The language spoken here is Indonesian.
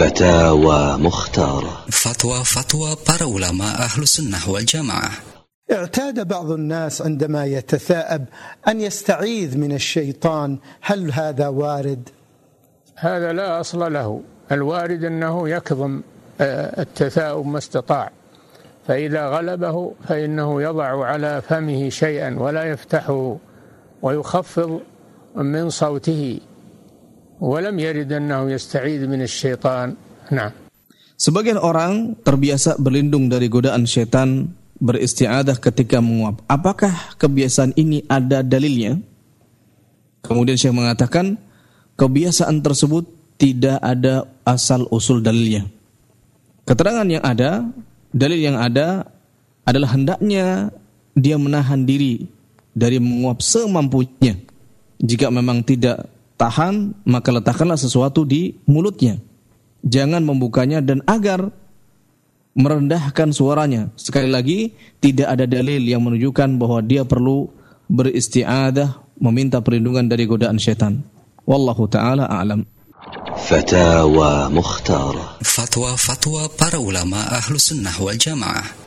فتاوى مختارة. para ulama ahlu sunnah wal jamaah اعتاد بعض الناس عندما يتثاءب أن يستعيذ من الشيطان. هل هذا وارد؟ هذا لا أصل له. الوارد أنه يكظم آه، التثاؤب ما استطاع. فإذا غلبه فإنه يضع على فمه شيئا ولا يفتحه ويخفض من صوته. ولم يرد أنه يستعيذ من الشيطان نعم Sebagian orang terbiasa berlindung dari godaan setan beristiadah ketika menguap. Apakah kebiasaan ini ada dalilnya? Kemudian Syekh mengatakan kebiasaan tersebut tidak ada asal usul dalilnya. Keterangan yang ada, dalil yang ada adalah hendaknya dia menahan diri dari menguap semampunya. Jika memang tidak tahan maka letakkanlah sesuatu di mulutnya. Jangan membukanya dan agar merendahkan suaranya. Sekali lagi, tidak ada dalil yang menunjukkan bahwa dia perlu beristiadah meminta perlindungan dari godaan setan. Wallahu taala alam. fatwa Mukhtar. Fatwa-fatwa para ulama ahlu sunnah wal jamaah.